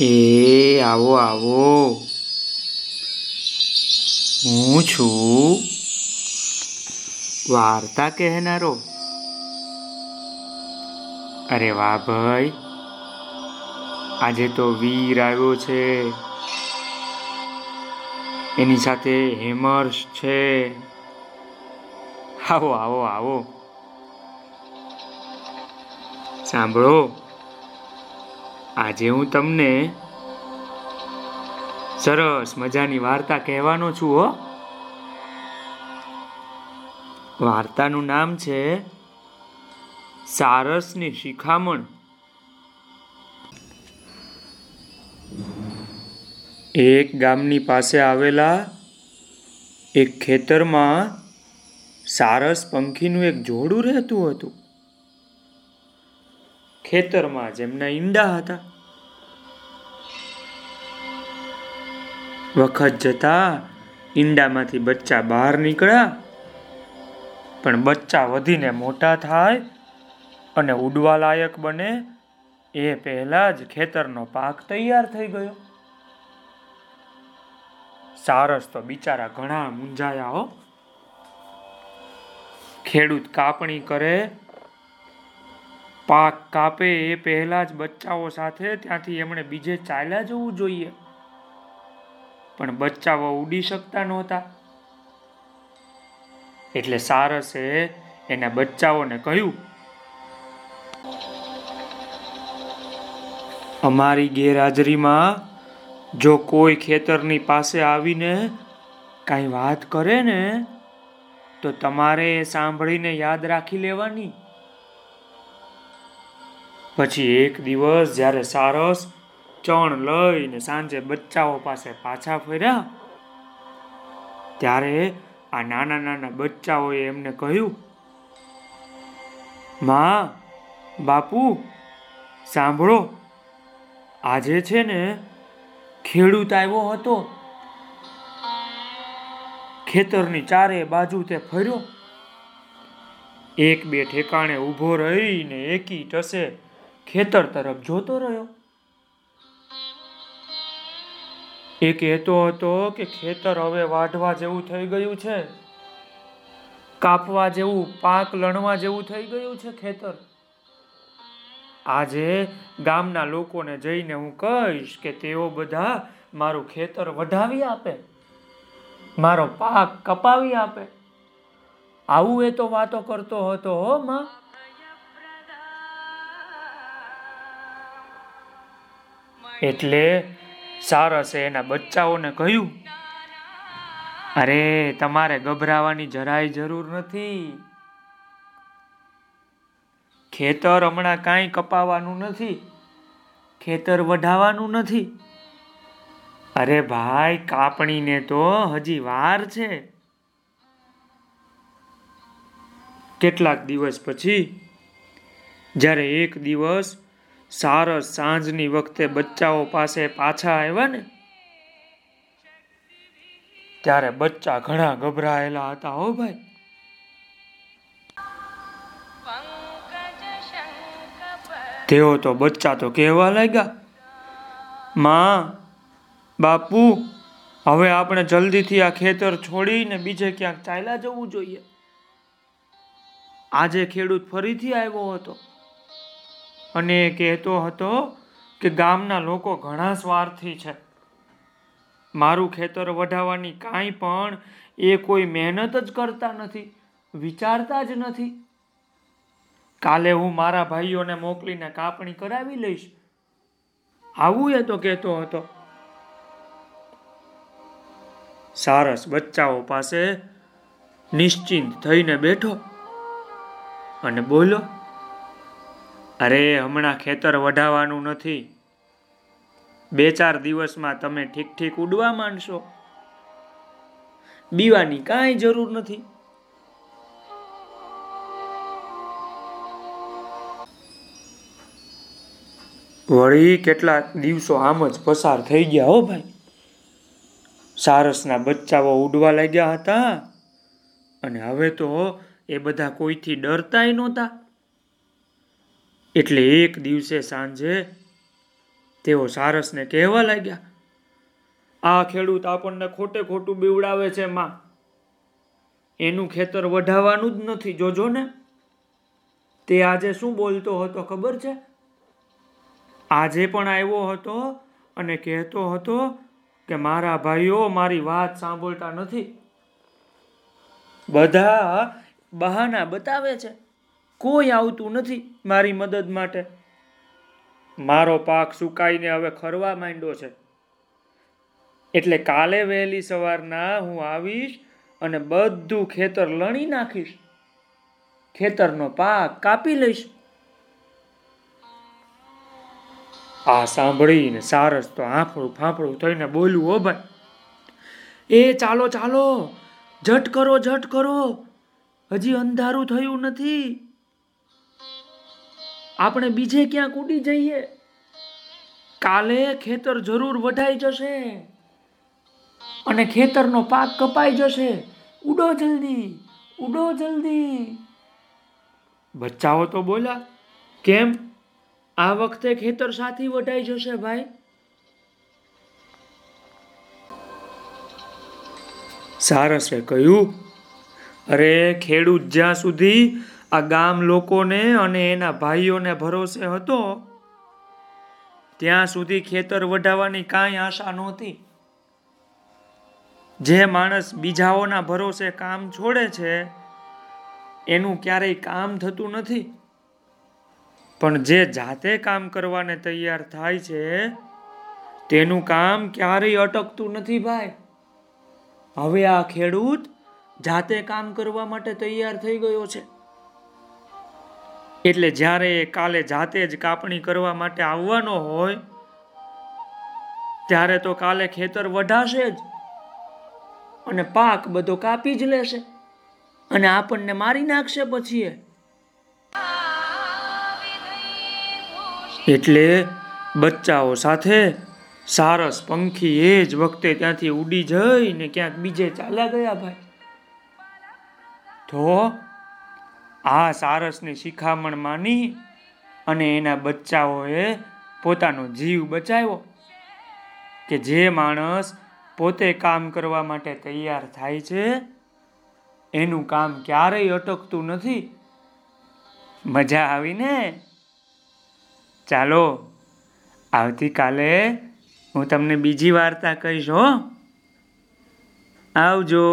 એ આવો આવો. હું છું. વાર્તા કહેનારો. અરે વાહ ભાઈ. આજે તો વીર આવ્યો છે. એની સાથે હેમર્સ છે. આવો આવો આવો. સાંભળો. આજે હું તમને સરસ મજાની વાર્તા કહેવાનો છું, હો. વાર્તાનું નામ છે સારસની શિખામણ. એક ગામની પાસે આવેલા એક ખેતરમાં સારસ પંખીનું એક જોડું રહેતું હતું. ખેતરમાં જેમના ઈંડા હતા. વખત જતા ઈંડામાંથી બચ્ચા બહાર નીકળ્યા. પણ બચ્ચા વધીને મોટા થાય અને ઉડવા લાયક બને એ પહેલા જ ખેતરનો પાક તૈયાર થઈ ગયો. સારસ તો બિચારા ઘણા મૂંઝાયા હો. ખેડૂત કાપણી કરે પાક કાપે એ પહેલા જ બચ્ચાઓ સાથે ત્યાંથી એમણે બીજે ચાલ્યા જવું જોઈએ. પણ બચ્ચાઓ ઉડી શકતા નહોતા. એટલે સારસે એના બચ્ચાઓને કહ્યું, અમારી ગેરહાજરીમાં જો કોઈ ખેતરની પાસે આવીને કાંઈ વાત કરે ને, તો તમારે એ સાંભળીને યાદ રાખી લેવાની. પછી એક દિવસ જ્યારે સારસ, ચણ લઈને સાંજે બચ્ચાઓ પાસે પાછા ફર્યા, ત્યારે આ નાના નાના બચ્ચાઓએ એમને કહ્યું, માં, બાપુ, સાંભળો, આજે છે ને ખેડૂત આવ્યો હતો. ખેતરની ચારે બાજુ તે ફર્યો. એક બે ઠેકાણે ઊભો રહીને એકી ટસે ખેતર તરફ જોતો રહ્યો. એ કહેતો હતો કે ખેતર હવે વાઢવા જેવું થઈ ગયું છે. કાપવા જેવું, પાક લણવા જેવું થઈ ગયું છે ખેતર. આજે ગામના લોકોને જઈને હું કહીશ કે તેઓ બધા મારું ખેતર વઢાવી આપે. મારો પાક કપાવી આપે. આવું એ તો વાતો કરતો હતો હો માં. એટલે સારસે એના બચ્ચાઓને કહ્યું, અરે, તમારે ગભરાવાની જરાય જરૂર નથી. ખેતર હમણાં કાંઈ કપાવાનું નથી, ખેતર વઢાવાનું નથી. અરે ભાઈ, કાપણીને તો હજી વાર છે. કેટલાક દિવસ પછી, જ્યારે એક દિવસ સારસ સાંજની વખતે બચ્ચાઓ પાસે પાછા આવ્યા ને, ત્યારે બચ્ચા ઘણા ગભરાયેલા હતા હો ભાઈ. તેઓ તો બચ્ચા તો કહેવા લાગ્યા, માં, બાપુ, હવે આપણે જલ્દીથી આ ખેતર છોડીને બીજે ક્યાંક ચાલ્યા જવું જોઈએ. આજે ખેડૂત ફરીથી આવ્યો હતો. અને એ કહેતો હતો કે ગામના લોકો ઘણા સ્વાર્થી છે. મારું ખેતર વઢાવવાની કાંઈ પણ એ કોઈ મહેનત જ કરતા નથી, વિચારતા જ નથી. કાલે હું મારા ભાઈઓને મોકલીને કાપણી કરાવી લઈશ. આવું એ તો કહેતો હતો. સારસ બચ્ચાઓ પાસે નિશ્ચિંત થઈને બેઠો અને બોલો અરે, હમણાં ખેતર વઢાવાનું નથી. બે ચાર દિવસમાં તમે ઠીક ઠીક ઉડવા માંડશો. બીવાની કાંઈ જરૂર નથી. વળી કેટલાક દિવસો આમ જ પસાર થઈ ગયા હો ભાઈ. સારસના બચ્ચાઓ ઉડવા લાગ્યા હતા. અને હવે તો એ બધા કોઈથી ડરતાય નહોતા. એટલે એક દિવસે સાંજે તેઓ સારસને કહેવા લાગ્યા, આ ખેડૂત આપણને ખોટે ખોટું બીવડાવે છે, માં. એનું ખેતર વઢાવાનું જ નથી, જોજો ને. તે આજે શું બોલતો હતો ખબર છે? આજે પણ આવ્યો હતો અને કહેતો હતો કે મારા ભાઈઓ મારી વાત સાંભળતા નથી. બધા બહાના બતાવે છે. કોઈ આવતું નથી મારી મદદ માટે. મારો પાક સુકાઈને હવે ખરવા માંડ્યો છે. એટલે કાલે વહેલી સવારના હું આવીશ અને બધું ખેતર લણી નાખીશ. ખેતરનો પાક કાપી લઈશ. આ સાંભળીને સારસ તો આંફળું ફાંફળું થઈને બોલ્યું હો ભાઈ, એ ચાલો ચાલો, ઝટ કરો ઝટ કરો. હજી અંધારું થયું નથી. આપણે બીજે ક્યાંક ઉડી જઈએ? કાલે ખેતર જરૂર વઢાઈ જશે. અને ખેતરનો પાક કપાઈ જશે. ઉડો જલ્દી ઉડો જલ્દી. બચ્ચાઓ તો બોલ્યા, કેમ? આ વખતે ખેતર સાથી વઢાઈ જશે ભાઈ. સારસે કહ્યું, અરે ખેડૂત જ્યાં સુધી આ ગામ લોકોને અને એના ભાઈઓને ભરોસે હતો. ત્યાં સુધી ખેતર વઢાવવાની કાંઈ આશા નહોતી. જે માણસ બીજાઓના ભરોસે કામ છોડે છે, એનું ક્યારેય કામ થતું નથી. પણ જે જાતે કામ કરવાને તૈયાર થાય છે, તેનું કામ ક્યારેય અટકતું નથી ભાઈ. હવે આ ખેડૂત જાતે કામ કરવા માટે તૈયાર થઈ ગયો છે. એટલે જ્યારે કાલે જાતે જ કાપણી કરવા માટે આવવાનો હોય, ત્યારે તો કાલે ખેતર વઢાશે જ અને પાક બધો કાપી જ લેશે અને આપણને મારી નાખશે પછી એટલે બચ્ચાઓ સાથે સારસ પંખી એ જ વખતે ત્યાંથી ઉડી જઈને ક્યાંક બીજે ચાલ્યા ગયા ભાઈ. તો આ સારસની શિખામણ માની અને એના બચ્ચાઓએ પોતાનો જીવ બચાવ્યો કે જે માણસ પોતે કામ કરવા માટે તૈયાર થાય છે, એનું કામ ક્યારેય અટકતું નથી. મજા આવીને? ચાલો, આવતીકાલે હું તમને બીજી વાર્તા કહીશ હો. આવજો.